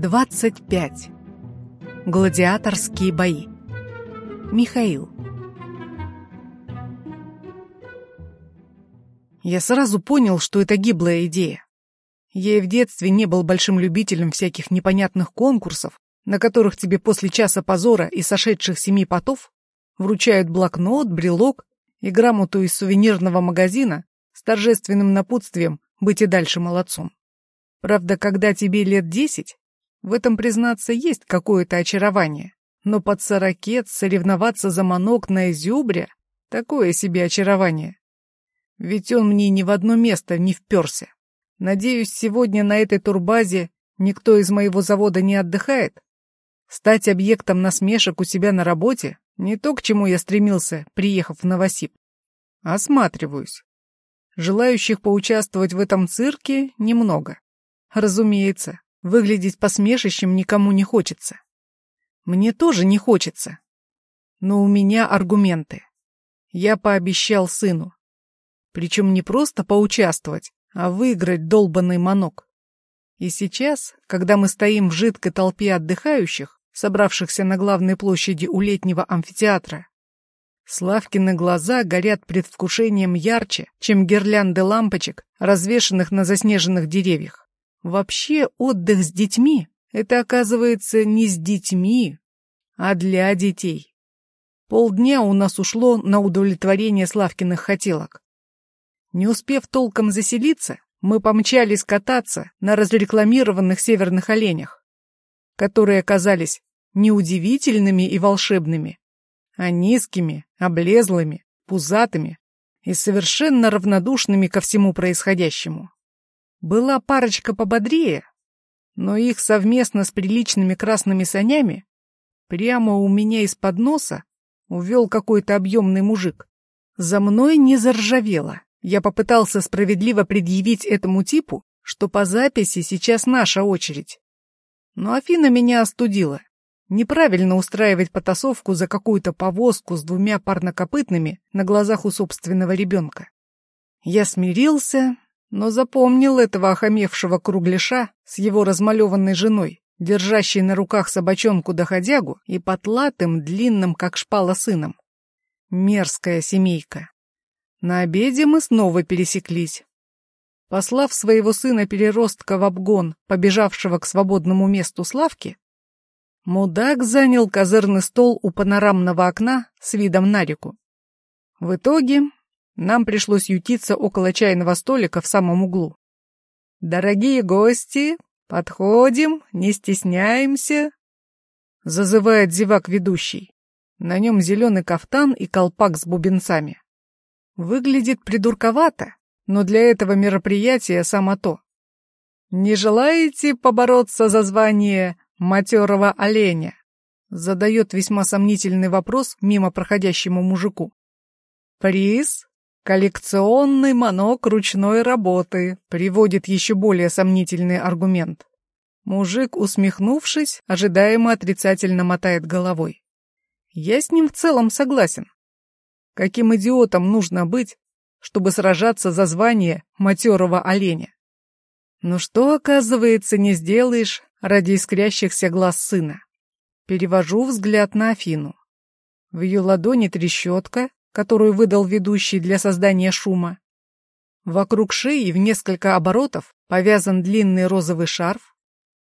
25. Гладиаторские бои. Михаил. Я сразу понял, что это гиблая идея. Я и в детстве не был большим любителем всяких непонятных конкурсов, на которых тебе после часа позора и сошедших семи потов вручают блокнот, брелок и грамоту из сувенирного магазина с торжественным напутствием быть и дальше молодцом. Правда, когда тебе лет десять, в этом, признаться, есть какое-то очарование. Но под сорокет соревноваться за манок на изюбре — такое себе очарование. Ведь он мне ни в одно место не вперся. Надеюсь, сегодня на этой турбазе никто из моего завода не отдыхает? Стать объектом насмешек у себя на работе — не то, к чему я стремился, приехав в Новосиб. Осматриваюсь. Желающих поучаствовать в этом цирке немного. Разумеется, Выглядеть посмешищем никому не хочется. Мне тоже не хочется. Но у меня аргументы. Я пообещал сыну. Причем не просто поучаствовать, а выиграть долбанный манок. И сейчас, когда мы стоим в жидкой толпе отдыхающих, собравшихся на главной площади у летнего амфитеатра, Славкины глаза горят предвкушением ярче, чем гирлянды лампочек, развешанных на заснеженных деревьях. Вообще отдых с детьми — это, оказывается, не с детьми, а для детей. Полдня у нас ушло на удовлетворение Славкиных хотелок. Не успев толком заселиться, мы помчались кататься на разрекламированных северных оленях, которые оказались не удивительными и волшебными, а низкими, облезлыми, пузатыми и совершенно равнодушными ко всему происходящему. Была парочка пободрее, но их совместно с приличными красными санями прямо у меня из-под носа увел какой-то объемный мужик. За мной не заржавело. Я попытался справедливо предъявить этому типу, что по записи сейчас наша очередь. Но Афина меня остудила. Неправильно устраивать потасовку за какую-то повозку с двумя парнокопытными на глазах у собственного ребенка. Я смирился, но запомнил этого охамевшего кругляша с его размалеванной женой, держащей на руках собачонку-доходягу и потлатым, длинным, как шпала, сыном. Мерзкая семейка. На обеде мы снова пересеклись. Послав своего сына-переростка в обгон, побежавшего к свободному месту Славки, мудак занял козырный стол у панорамного окна с видом на реку. В итоге нам пришлось ютиться около чайного столика в самом углу. «Дорогие гости, подходим, не стесняемся», — зазывает зевак ведущий. На нем зеленый кафтан и колпак с бубенцами. Выглядит придурковато, но для этого мероприятия само то. «Не желаете побороться за звание матерого оленя?» Задает весьма сомнительный вопрос мимо проходящему мужику. «Приз Коллекционный манок ручной работы приводит еще более сомнительный аргумент. Мужик, усмехнувшись, ожидаемо отрицательно мотает головой. Я с ним в целом согласен. Каким идиотом нужно быть, чтобы сражаться за звание матерого оленя? Но что, оказывается, не сделаешь ради искрящихся глаз сына? Перевожу взгляд на Афину. В ее ладони трещотка, которую выдал ведущий для создания шума. Вокруг шеи в несколько оборотов повязан длинный розовый шарф,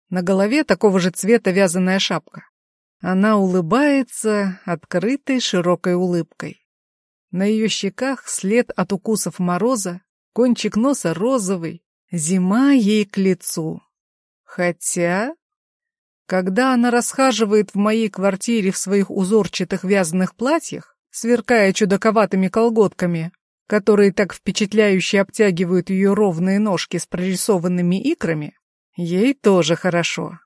на голове такого же цвета вязаная шапка. Она улыбается открытой широкой улыбкой. На ее щеках след от укусов мороза, кончик носа розовый, зима ей к лицу. Хотя, когда она расхаживает в моей квартире в своих узорчатых вязаных платьях, сверкая чудаковатыми колготками, которые так впечатляюще обтягивают ее ровные ножки с прорисованными икрами, ей тоже хорошо.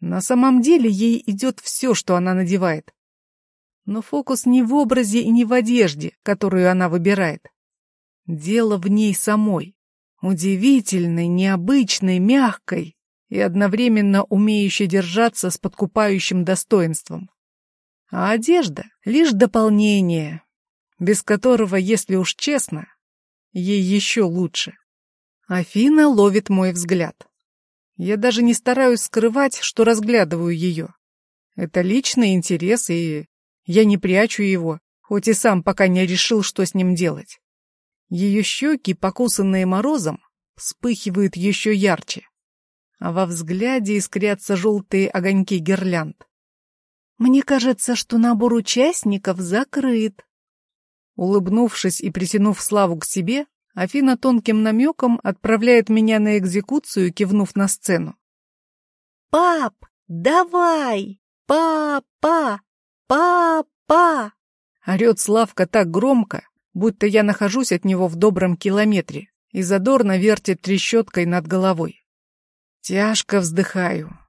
На самом деле ей идет все, что она надевает. Но фокус не в образе и не в одежде, которую она выбирает. Дело в ней самой. Удивительной, необычной, мягкой и одновременно умеющей держаться с подкупающим достоинством. А одежда — лишь дополнение, без которого, если уж честно, ей еще лучше. Афина ловит мой взгляд. Я даже не стараюсь скрывать, что разглядываю ее. Это личный интерес, и я не прячу его, хоть и сам пока не решил, что с ним делать. Ее щеки, покусанные морозом, вспыхивают еще ярче, а во взгляде искрятся желтые огоньки гирлянд. Мне кажется, что набор участников закрыт. Улыбнувшись и притянув Славу к себе, Афина тонким намеком отправляет меня на экзекуцию, кивнув на сцену. «Пап, давай! Папа! Папа!» Орет Славка так громко, будто я нахожусь от него в добром километре и задорно вертит трещоткой над головой. Тяжко вздыхаю.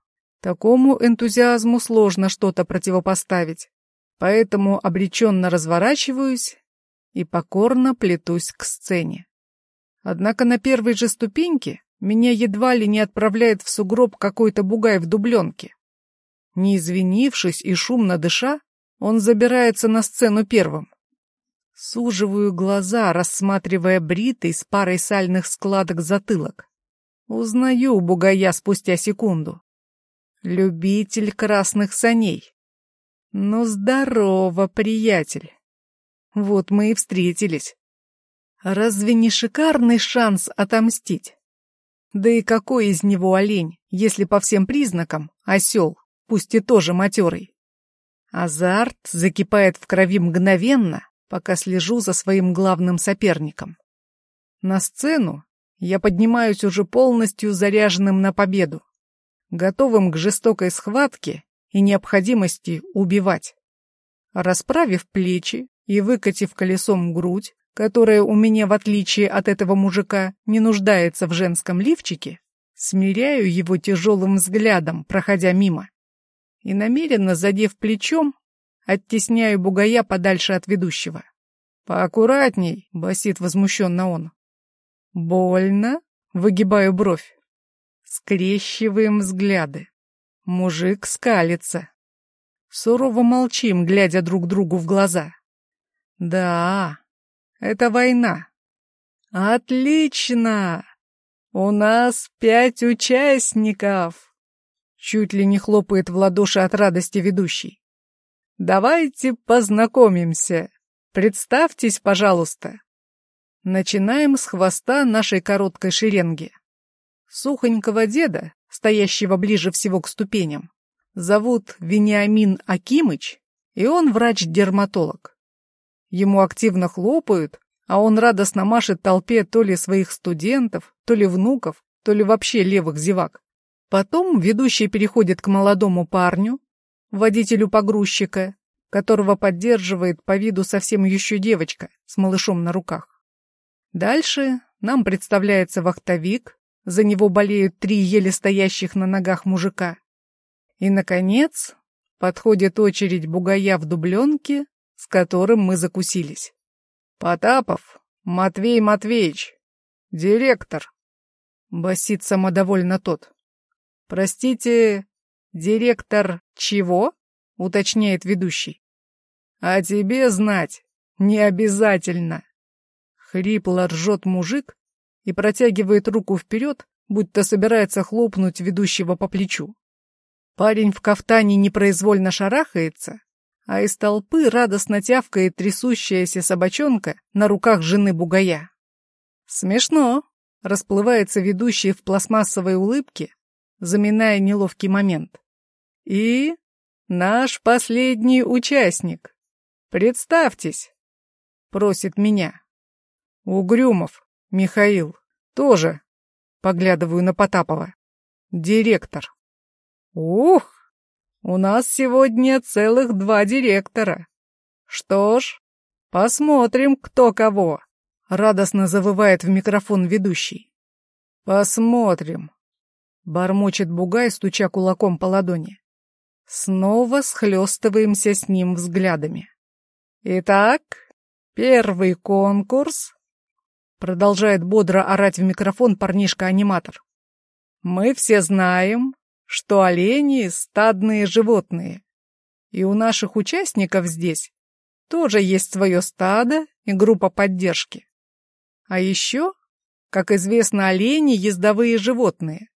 Такому энтузиазму сложно что-то противопоставить, поэтому обреченно разворачиваюсь и покорно плетусь к сцене. Однако на первой же ступеньке меня едва ли не отправляет в сугроб какой-то бугай в дубленке. Не извинившись и шумно дыша, он забирается на сцену первым. Суживаю глаза, рассматривая бритый с парой сальных складок затылок. Узнаю бугая спустя секунду. Любитель красных саней. Ну, здорово, приятель. Вот мы и встретились. Разве не шикарный шанс отомстить? Да и какой из него олень, если по всем признакам осел, пусть и тоже матерый? Азарт закипает в крови мгновенно, пока слежу за своим главным соперником. На сцену я поднимаюсь уже полностью заряженным на победу, готовым к жестокой схватке и необходимости убивать. Расправив плечи и выкатив колесом грудь, которая у меня, в отличие от этого мужика, не нуждается в женском лифчике, смиряю его тяжелым взглядом, проходя мимо. И намеренно, задев плечом, оттесняю бугая подальше от ведущего. «Поаккуратней», — басит возмущенно он. «Больно?» — выгибаю бровь. Скрещиваем взгляды. Мужик скалится. Сурово молчим, глядя друг другу в глаза. «Да, это война. Отлично! У нас пять участников! Чуть ли не хлопает в ладоши от радости ведущий. Давайте познакомимся. Представьтесь, пожалуйста. Начинаем с хвоста нашей короткой шеренги. Сухонького деда, стоящего ближе всего к ступеням, зовут Вениамин Акимыч, и он врач-дерматолог. Ему активно хлопают, а он радостно машет толпе то ли своих студентов, то ли внуков, то ли вообще левых зевак. Потом ведущий переходит к молодому парню, водителю погрузчика, которого поддерживает по виду совсем еще девочка с малышом на руках. Дальше нам представляется вахтовик, за него болеют три еле стоящих на ногах мужика. И, наконец, подходит очередь бугая в дубленке с которым мы закусились. «Потапов, Матвей Матвеевич, директор», — басит самодовольно тот. «Простите, директор чего?» — уточняет ведущий. «А тебе знать не обязательно». Хрипло ржет мужик и протягивает руку вперед, будто собирается хлопнуть ведущего по плечу. Парень в кафтане непроизвольно шарахается, а из толпы радостно тявкает трясущаяся собачонка на руках жены бугая. Смешно, расплывается ведущий в пластмассовой улыбке, заминая неловкий момент. И наш последний участник. Представьтесь, просит меня. Угрюмов, Михаил, тоже, поглядываю на Потапова. Директор. Ух, у нас сегодня целых два директора. Что ж, посмотрим, кто кого. Радостно завывает в микрофон ведущий. Посмотрим. Бормочет Бугай, стуча кулаком по ладони. Снова схлестываемся с ним взглядами. Итак, первый конкурс. Продолжает бодро орать в микрофон парнишка-аниматор. Мы все знаем, что олени — стадные животные. И у наших участников здесь тоже есть свое стадо и группа поддержки. А еще, как известно, олени — ездовые животные.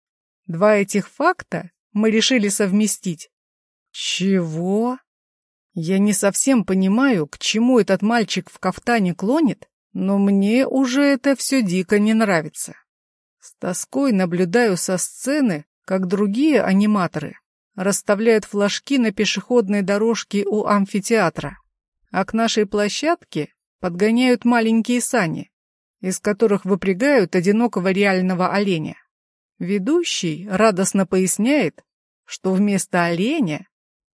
Два этих факта мы решили совместить. Чего? Я не совсем понимаю, к чему этот мальчик в кафтане клонит, но мне уже это все дико не нравится. С тоской наблюдаю со сцены, как другие аниматоры расставляют флажки на пешеходной дорожке у амфитеатра, а к нашей площадке подгоняют маленькие сани, из которых выпрягают одинокого реального оленя. Ведущий радостно поясняет, что вместо оленя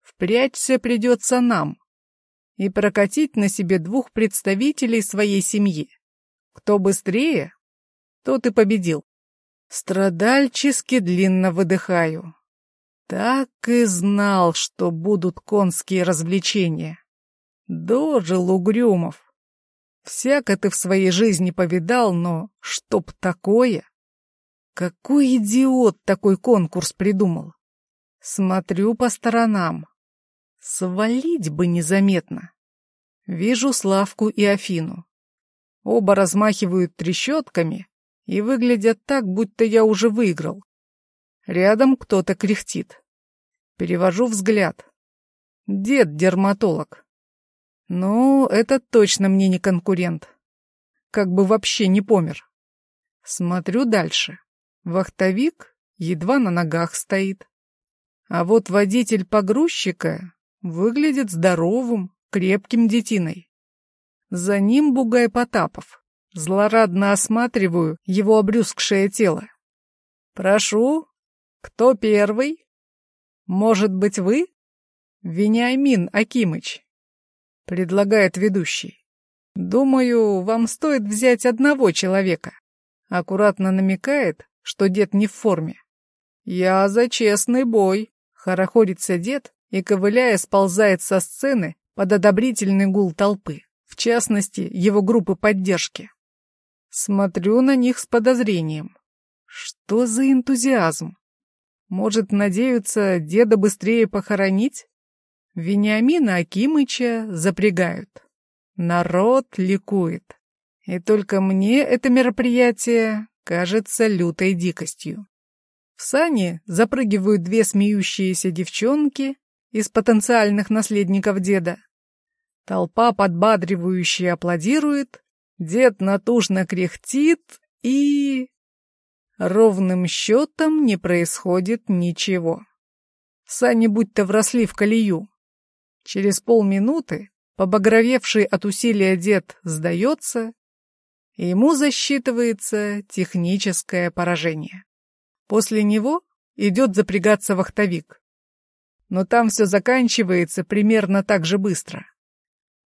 впрячься придется нам и прокатить на себе двух представителей своей семьи. Кто быстрее, тот и победил. Страдальчески длинно выдыхаю. Так и знал, что будут конские развлечения. Дожил Угрюмов. Всяко ты в своей жизни повидал, но чтоб такое? Какой идиот такой конкурс придумал? Смотрю по сторонам. Свалить бы незаметно. Вижу Славку и Афину. Оба размахивают трещотками и выглядят так, будто я уже выиграл. Рядом кто-то кряхтит. Перевожу взгляд. Дед-дерматолог. Ну, это точно мне не конкурент. Как бы вообще не помер. Смотрю дальше. Вахтовик едва на ногах стоит. А вот водитель погрузчика Выглядит здоровым, крепким детиной. За ним Бугай Потапов. Злорадно осматриваю его обрюзгшее тело. «Прошу, кто первый? Может быть, вы?» «Вениамин Акимыч», — предлагает ведущий. «Думаю, вам стоит взять одного человека». Аккуратно намекает, что дед не в форме. «Я за честный бой», — хорохорится дед, и, ковыляя, сползает со сцены под одобрительный гул толпы, в частности, его группы поддержки. Смотрю на них с подозрением. Что за энтузиазм? Может, надеются деда быстрее похоронить? Вениамина Акимыча запрягают. Народ ликует. И только мне это мероприятие кажется лютой дикостью. В сани запрыгивают две смеющиеся девчонки из потенциальных наследников деда. Толпа подбадривающе аплодирует, дед натужно кряхтит и... Ровным счетом не происходит ничего. Сани будто вросли в колею. Через полминуты побагровевший от усилия дед сдается, и ему засчитывается техническое поражение. После него идет запрягаться вахтовик но там все заканчивается примерно так же быстро.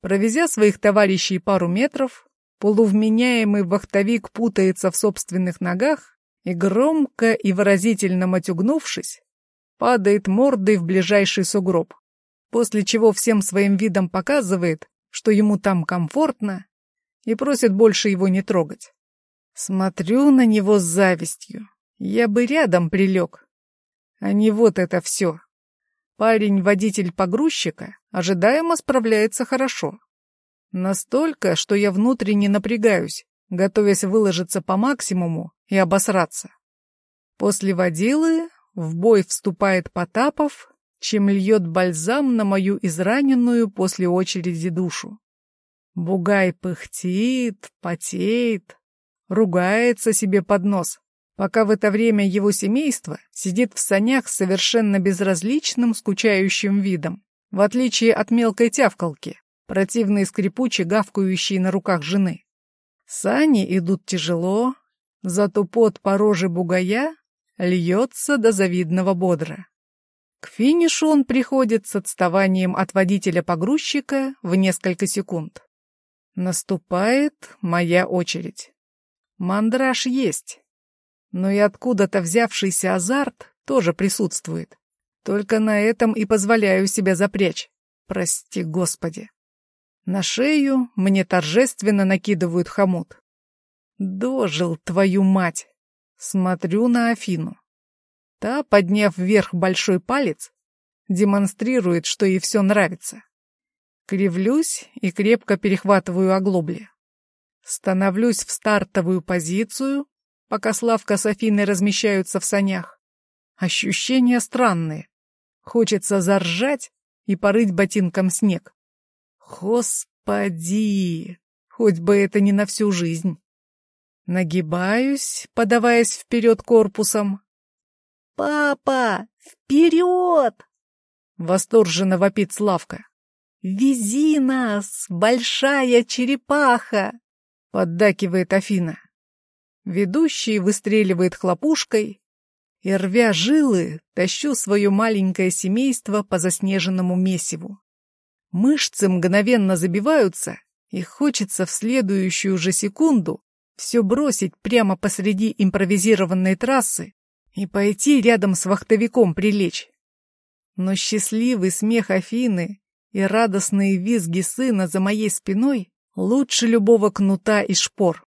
Провезя своих товарищей пару метров, полувменяемый вахтовик путается в собственных ногах и, громко и выразительно матюгнувшись, падает мордой в ближайший сугроб, после чего всем своим видом показывает, что ему там комфортно, и просит больше его не трогать. Смотрю на него с завистью. Я бы рядом прилег, а не вот это все. Парень-водитель погрузчика ожидаемо справляется хорошо. Настолько, что я внутренне напрягаюсь, готовясь выложиться по максимуму и обосраться. После водилы в бой вступает Потапов, чем льет бальзам на мою израненную после очереди душу. Бугай пыхтит, потеет, ругается себе под нос, пока в это время его семейство сидит в санях с совершенно безразличным, скучающим видом, в отличие от мелкой тявкалки, противной скрипучей, гавкающей на руках жены. Сани идут тяжело, зато пот по роже бугая льется до завидного бодро. К финишу он приходит с отставанием от водителя-погрузчика в несколько секунд. Наступает моя очередь. Мандраж есть, но и откуда-то взявшийся азарт тоже присутствует. Только на этом и позволяю себя запрячь. Прости, Господи. На шею мне торжественно накидывают хомут. Дожил, твою мать! Смотрю на Афину. Та, подняв вверх большой палец, демонстрирует, что ей все нравится. Кривлюсь и крепко перехватываю оглобли. Становлюсь в стартовую позицию, пока Славка с Афиной размещаются в санях. Ощущения странные. Хочется заржать и порыть ботинком снег. Господи! Хоть бы это не на всю жизнь. Нагибаюсь, подаваясь вперед корпусом. «Папа, вперед!» Восторженно вопит Славка. «Вези нас, большая черепаха!» Поддакивает Афина. Ведущий выстреливает хлопушкой, и, рвя жилы, тащу свое маленькое семейство по заснеженному месиву. Мышцы мгновенно забиваются, и хочется в следующую же секунду все бросить прямо посреди импровизированной трассы и пойти рядом с вахтовиком прилечь. Но счастливый смех Афины и радостные визги сына за моей спиной лучше любого кнута и шпор.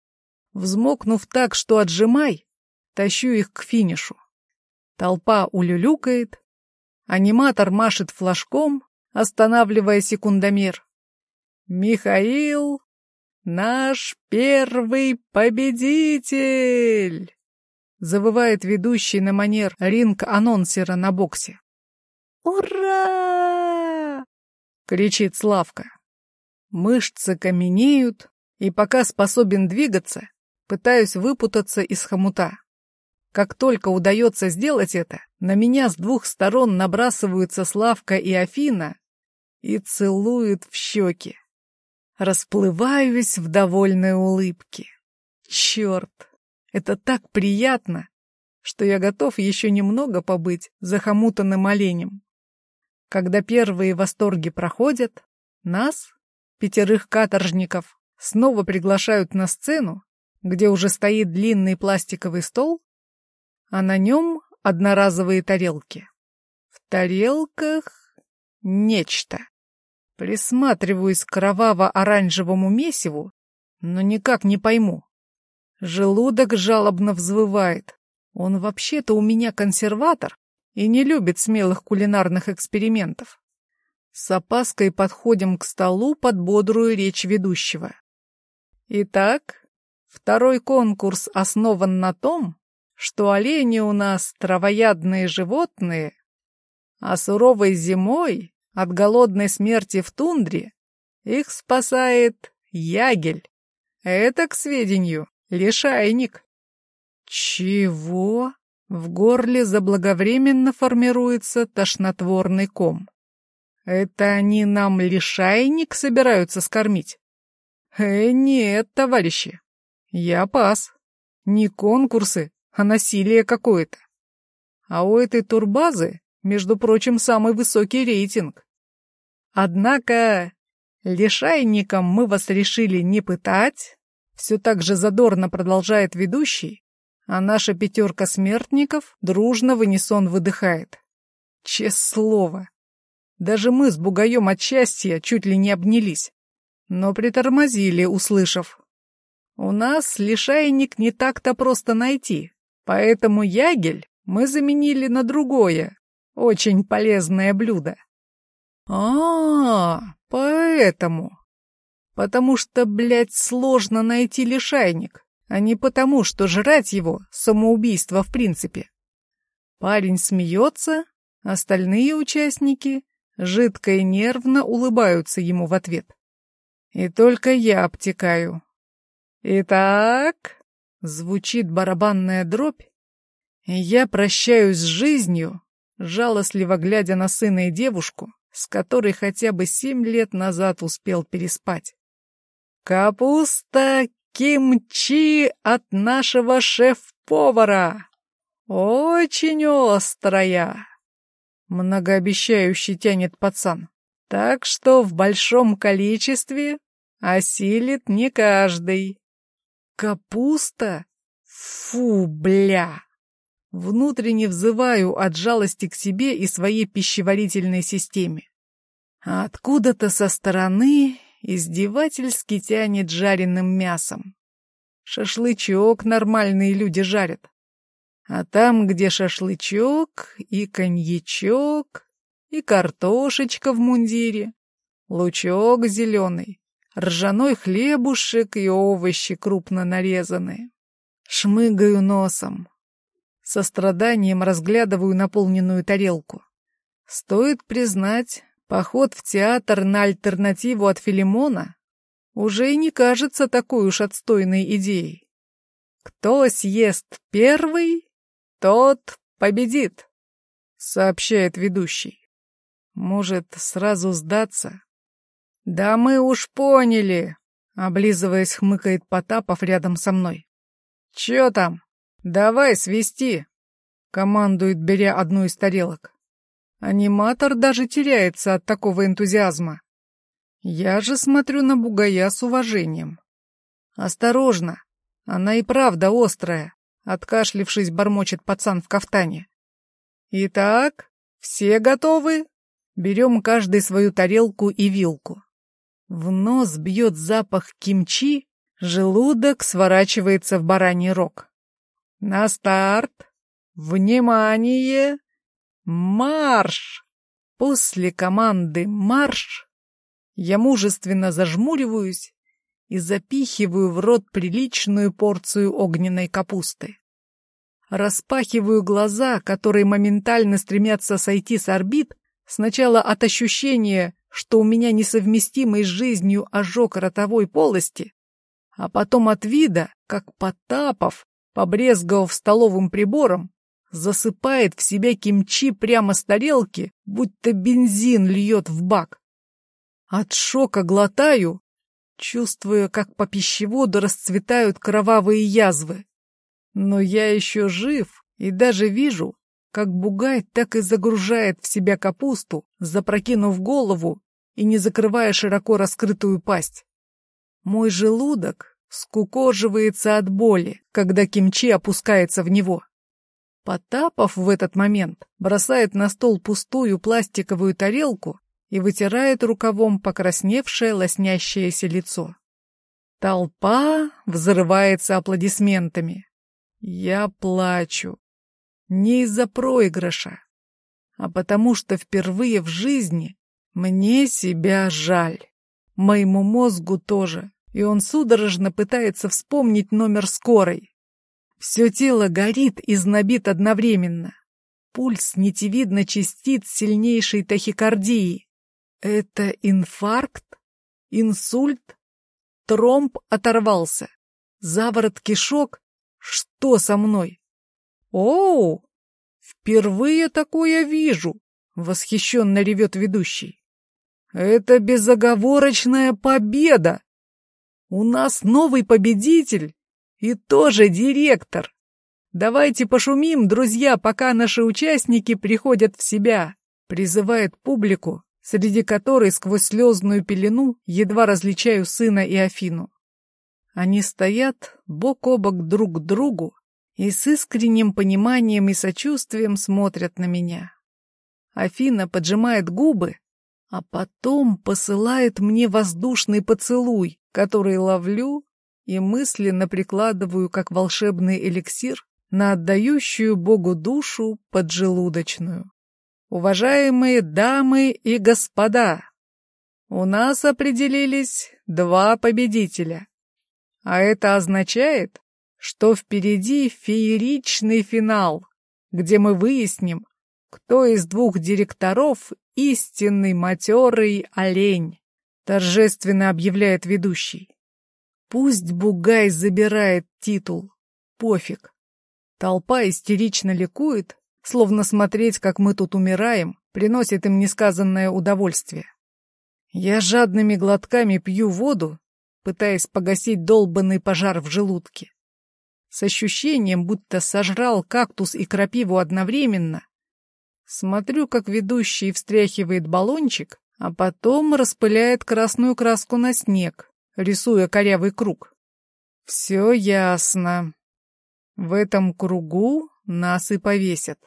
Взмокнув так, что отжимай, тащу их к финишу. Толпа улюлюкает, аниматор машет флажком, останавливая секундомер. «Михаил, наш первый победитель!» Завывает ведущий на манер ринг-анонсера на боксе. «Ура!» — кричит Славка. Мышцы каменеют, и пока способен двигаться, пытаюсь выпутаться из хомута. Как только удается сделать это, на меня с двух сторон набрасываются Славка и Афина и целуют в щеки. Расплываюсь в довольной улыбке. Черт, это так приятно, что я готов еще немного побыть захомутанным оленем. Когда первые восторги проходят, нас, пятерых каторжников, снова приглашают на сцену, где уже стоит длинный пластиковый стол, а на нем одноразовые тарелки. В тарелках нечто. Присматриваюсь к кроваво-оранжевому месиву, но никак не пойму. Желудок жалобно взвывает. Он вообще-то у меня консерватор и не любит смелых кулинарных экспериментов. С опаской подходим к столу под бодрую речь ведущего. Итак, второй конкурс основан на том, что олени у нас травоядные животные, а суровой зимой от голодной смерти в тундре их спасает ягель. Это, к сведению, лишайник. Чего? В горле заблаговременно формируется тошнотворный ком. Это они нам лишайник собираются скормить? Э, нет, товарищи, я пас. Не конкурсы, а насилие какое-то. А у этой турбазы, между прочим, самый высокий рейтинг. Однако лишайникам мы вас решили не пытать, все так же задорно продолжает ведущий, а наша пятерка смертников дружно в унисон выдыхает. Честное слово. Даже мы с бугаем от счастья чуть ли не обнялись, но притормозили, услышав. У нас лишайник не так-то просто найти, Поэтому ягель мы заменили на другое, очень полезное блюдо. А, -а, -а поэтому. Потому что, блядь, сложно найти лишайник, а не потому, что жрать его — самоубийство в принципе. Парень смеется, остальные участники жидко и нервно улыбаются ему в ответ. И только я обтекаю. Итак, Звучит барабанная дробь, я прощаюсь с жизнью, жалостливо глядя на сына и девушку, с которой хотя бы семь лет назад успел переспать. Капуста кимчи от нашего шеф-повара. Очень острая. Многообещающе тянет пацан. Так что в большом количестве осилит не каждый. Капуста? Фу, бля! Внутренне взываю от жалости к себе и своей пищеварительной системе. А откуда-то со стороны издевательски тянет жареным мясом. Шашлычок нормальные люди жарят. А там, где шашлычок и коньячок, и картошечка в мундире, лучок зеленый, ржаной хлебушек и овощи крупно нарезанные. Шмыгаю носом. Со страданием разглядываю наполненную тарелку. Стоит признать, поход в театр на альтернативу от Филимона уже и не кажется такой уж отстойной идеей. Кто съест первый, тот победит, сообщает ведущий. Может, сразу сдаться? Да мы уж поняли, облизываясь, хмыкает Потапов рядом со мной. Чё там? Давай свисти, командует, беря одну из тарелок. Аниматор даже теряется от такого энтузиазма. Я же смотрю на бугая с уважением. Осторожно, она и правда острая, откашлившись, бормочет пацан в кафтане. Итак, все готовы? Берем каждый свою тарелку и вилку. В нос бьет запах кимчи, желудок сворачивается в бараний рог. На старт! Внимание! Марш! После команды «Марш» я мужественно зажмуриваюсь и запихиваю в рот приличную порцию огненной капусты. Распахиваю глаза, которые моментально стремятся сойти с орбит, сначала от ощущения, что у меня несовместимый с жизнью ожог ротовой полости, а потом от вида, как Потапов, побрезговав столовым прибором, засыпает в себя кимчи прямо с тарелки, будто бензин льет в бак. От шока глотаю, чувствуя, как по пищеводу расцветают кровавые язвы. Но я еще жив и даже вижу, как бугай так и загружает в себя капусту, запрокинув голову и не закрывая широко раскрытую пасть. Мой желудок скукоживается от боли, когда кимчи опускается в него. Потапов в этот момент бросает на стол пустую пластиковую тарелку и вытирает рукавом покрасневшее лоснящееся лицо. Толпа взрывается аплодисментами. Я плачу. Не из-за проигрыша, а потому что впервые в жизни мне себя жаль. Моему мозгу тоже, и он судорожно пытается вспомнить номер скорой. Все тело горит и знобит одновременно. Пульс нитевидно частит сильнейшей тахикардии. Это инфаркт? Инсульт? Тромб оторвался. Заворот кишок? Что со мной? Оу! Впервые такое вижу! Восхищенно ревет ведущий. Это безоговорочная победа! У нас новый победитель и тоже директор. Давайте пошумим, друзья, пока наши участники приходят в себя, призывает публику, среди которой сквозь слезную пелену едва различаю сына и Афину. Они стоят бок о бок друг к другу и с искренним пониманием и сочувствием смотрят на меня. Афина поджимает губы, а потом посылает мне воздушный поцелуй, который ловлю и мысленно прикладываю, как волшебный эликсир, на отдающую Богу душу поджелудочную. Уважаемые дамы и господа, у нас определились два победителя. А это означает, что впереди фееричный финал, где мы выясним, кто из двух директоров истинный матерый олень, торжественно объявляет ведущий. Пусть Бугай забирает титул. Пофиг. Толпа истерично ликует, словно смотреть, как мы тут умираем, приносит им несказанное удовольствие. Я жадными глотками пью воду, пытаясь погасить долбанный пожар в желудке. С ощущением, будто сожрал кактус и крапиву одновременно. Смотрю, как ведущий встряхивает баллончик, а потом распыляет красную краску на снег, рисуя корявый круг. Все ясно. В этом кругу нас и повесят.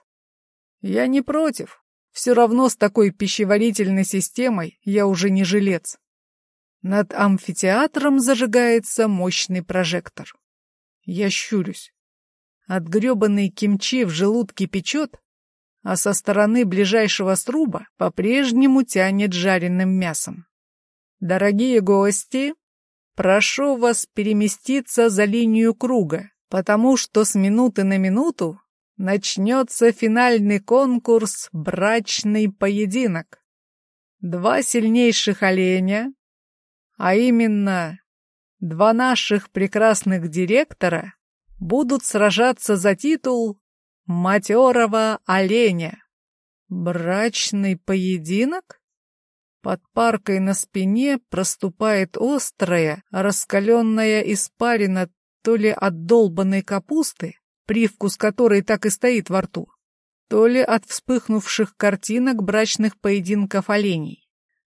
Я не против. Все равно с такой пищеварительной системой я уже не жилец. Над амфитеатром зажигается мощный прожектор. Я щурюсь. От гребаной кимчи в желудке печет, а со стороны ближайшего сруба по-прежнему тянет жареным мясом. Дорогие гости, Прошу вас переместиться за линию круга, потому что с минуты на минуту начнется финальный конкурс «Брачный поединок». Два сильнейших оленя, а именно два наших прекрасных директора, будут сражаться за титул матерого оленя. Брачный поединок? Под паркой на спине проступает острая, раскаленная испарина то ли от долбанной капусты, привкус которой так и стоит во рту, то ли от вспыхнувших картинок брачных поединков оленей.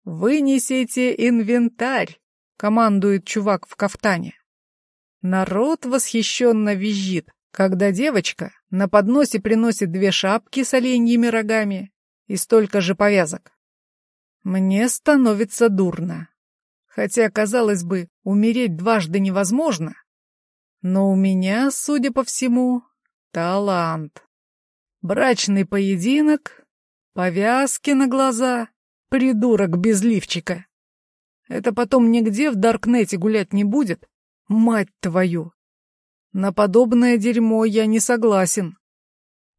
«Вынесите инвентарь!» — командует чувак в кафтане. Народ восхищенно визжит, когда девочка на подносе приносит две шапки с оленьими рогами и столько же повязок. Мне становится дурно. Хотя, казалось бы, умереть дважды невозможно. Но у меня, судя по всему, талант. Брачный поединок, повязки на глаза, придурок без лифчика. Это потом нигде в Даркнете гулять не будет? Мать твою! На подобное дерьмо я не согласен.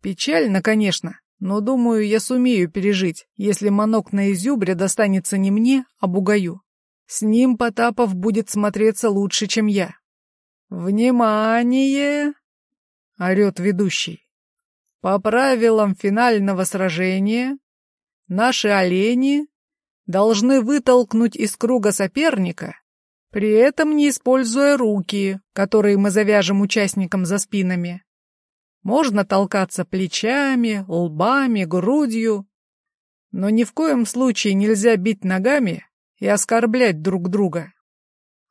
Печально, конечно, но, думаю, я сумею пережить, если манок на изюбре достанется не мне, а бугаю. С ним Потапов будет смотреться лучше, чем я. «Внимание!» — орет ведущий. «По правилам финального сражения наши олени должны вытолкнуть из круга соперника, при этом не используя руки, которые мы завяжем участникам за спинами. Можно толкаться плечами, лбами, грудью, но ни в коем случае нельзя бить ногами и оскорблять друг друга.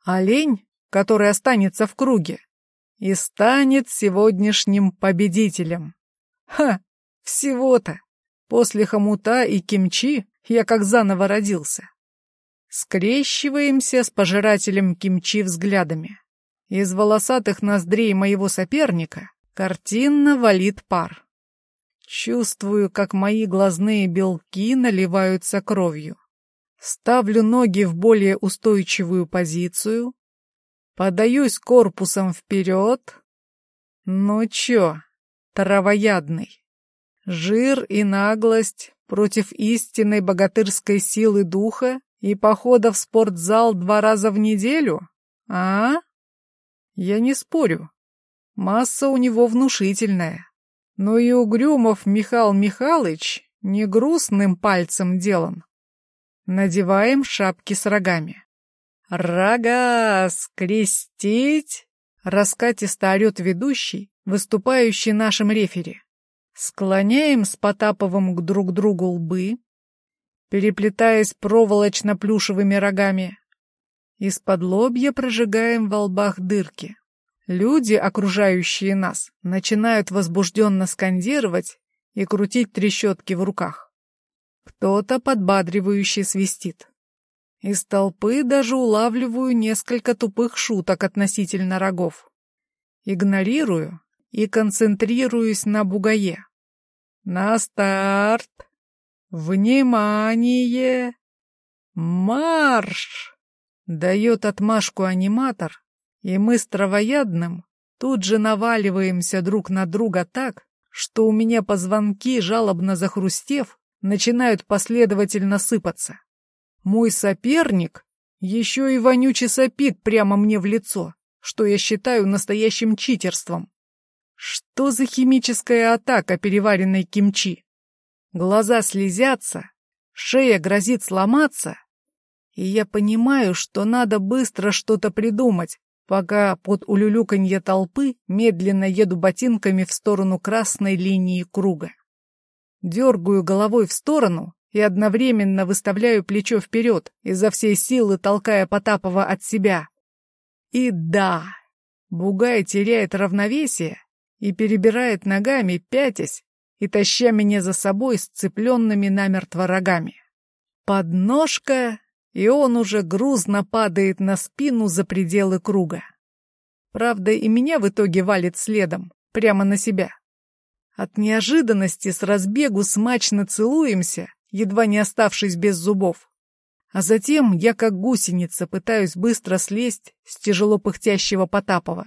Олень, который останется в круге, и станет сегодняшним победителем. Ха, всего-то. После хомута и кимчи я как заново родился. Скрещиваемся с пожирателем кимчи взглядами. Из волосатых ноздрей моего соперника Картинно валит пар. Чувствую, как мои глазные белки наливаются кровью. Ставлю ноги в более устойчивую позицию. Подаюсь корпусом вперед. Ну чё, травоядный. Жир и наглость против истинной богатырской силы духа и похода в спортзал два раза в неделю? А? Я не спорю. Масса у него внушительная. Но и Угрюмов Михаил Михайлович не грустным пальцем делан. Надеваем шапки с рогами. «Рога скрестить!» — раскатисто орет ведущий, выступающий нашим рефери. Склоняем с Потаповым к друг другу лбы, переплетаясь проволочно-плюшевыми рогами. Из-под лобья прожигаем во лбах дырки. Люди, окружающие нас, начинают возбужденно скандировать и крутить трещотки в руках. Кто-то подбадривающе свистит. Из толпы даже улавливаю несколько тупых шуток относительно рогов. Игнорирую и концентрируюсь на бугае. На старт! Внимание! Марш! Дает отмашку аниматор, и мы с травоядным тут же наваливаемся друг на друга так, что у меня позвонки, жалобно захрустев, начинают последовательно сыпаться. Мой соперник еще и вонюче сопит прямо мне в лицо, что я считаю настоящим читерством. Что за химическая атака переваренной кимчи? Глаза слезятся, шея грозит сломаться, и я понимаю, что надо быстро что-то придумать, пока под улюлюканье толпы медленно еду ботинками в сторону красной линии круга. Дергаю головой в сторону и одновременно выставляю плечо вперед, изо всей силы толкая Потапова от себя. И да, Бугай теряет равновесие и перебирает ногами, пятясь и таща меня за собой сцепленными намертво рогами. Подножка и он уже грузно падает на спину за пределы круга. Правда, и меня в итоге валит следом, прямо на себя. От неожиданности с разбегу смачно целуемся, едва не оставшись без зубов. А затем я, как гусеница, пытаюсь быстро слезть с тяжело пыхтящего Потапова.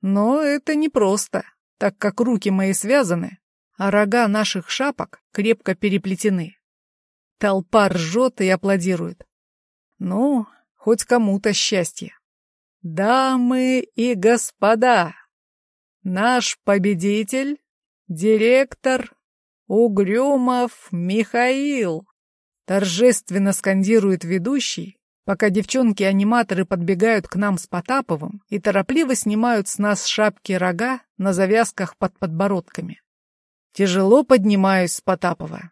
Но это непросто, так как руки мои связаны, а рога наших шапок крепко переплетены. Толпа ржет и аплодирует. Ну, хоть кому-то счастье. Дамы и господа, наш победитель, директор Угрюмов Михаил, торжественно скандирует ведущий, пока девчонки-аниматоры подбегают к нам с Потаповым и торопливо снимают с нас шапки рога на завязках под подбородками. Тяжело поднимаюсь с Потапова.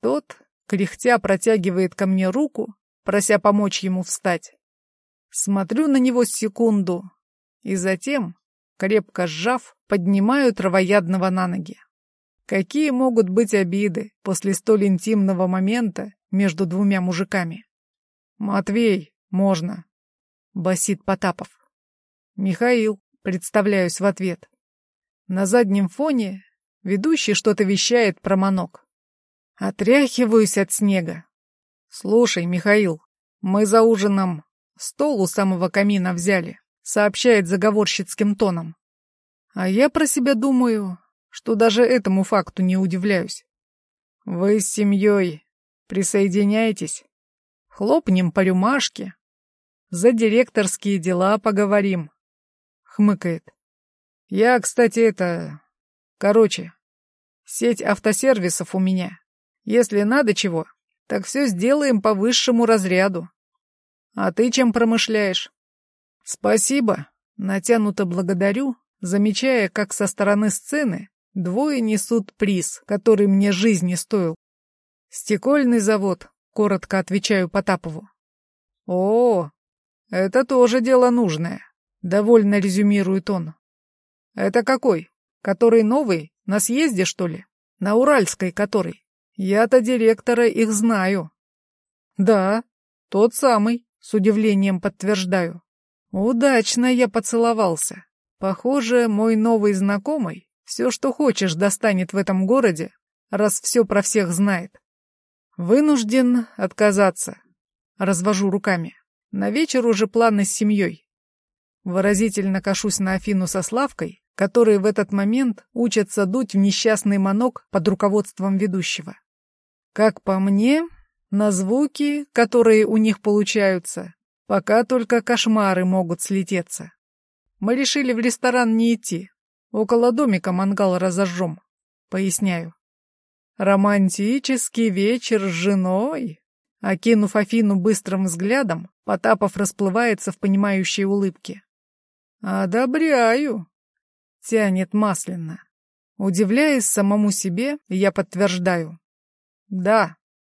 Тот, кряхтя, протягивает ко мне руку, прося помочь ему встать. Смотрю на него секунду и затем, крепко сжав, поднимаю травоядного на ноги. Какие могут быть обиды после столь интимного момента между двумя мужиками? «Матвей, можно», — басит Потапов. «Михаил», — представляюсь в ответ. На заднем фоне ведущий что-то вещает про манок. Отряхиваюсь от снега. «Слушай, Михаил, мы за ужином Стол у самого камина взяли, сообщает заговорщицким тоном. А я про себя думаю, что даже этому факту не удивляюсь. Вы с семьей присоединяйтесь, хлопнем по рюмашке, за директорские дела поговорим, хмыкает. Я, кстати, это... Короче, сеть автосервисов у меня. Если надо чего, так все сделаем по высшему разряду. А ты чем промышляешь? Спасибо. Натянуто благодарю, замечая, как со стороны сцены двое несут приз, который мне жизни стоил. Стекольный завод, коротко отвечаю Потапову. О, это тоже дело нужное, довольно резюмирует он. Это какой? Который новый? На съезде, что ли? На Уральской который? Я-то директора их знаю. Да, тот самый. С удивлением подтверждаю. Удачно я поцеловался. Похоже, мой новый знакомый все, что хочешь, достанет в этом городе, раз все про всех знает. Вынужден отказаться. Развожу руками. На вечер уже планы с семьей. Выразительно кашусь на Афину со Славкой, которые в этот момент учатся дуть в несчастный манок под руководством ведущего. Как по мне, на звуки, которые у них получаются, пока только кошмары могут слететься. Мы решили в ресторан не идти. Около домика мангал разожжем. Поясняю. Романтический вечер с женой. Окинув Афину быстрым взглядом, Потапов расплывается в понимающей улыбке. «Одобряю», — тянет масляно. Удивляясь самому себе, я подтверждаю. «Да,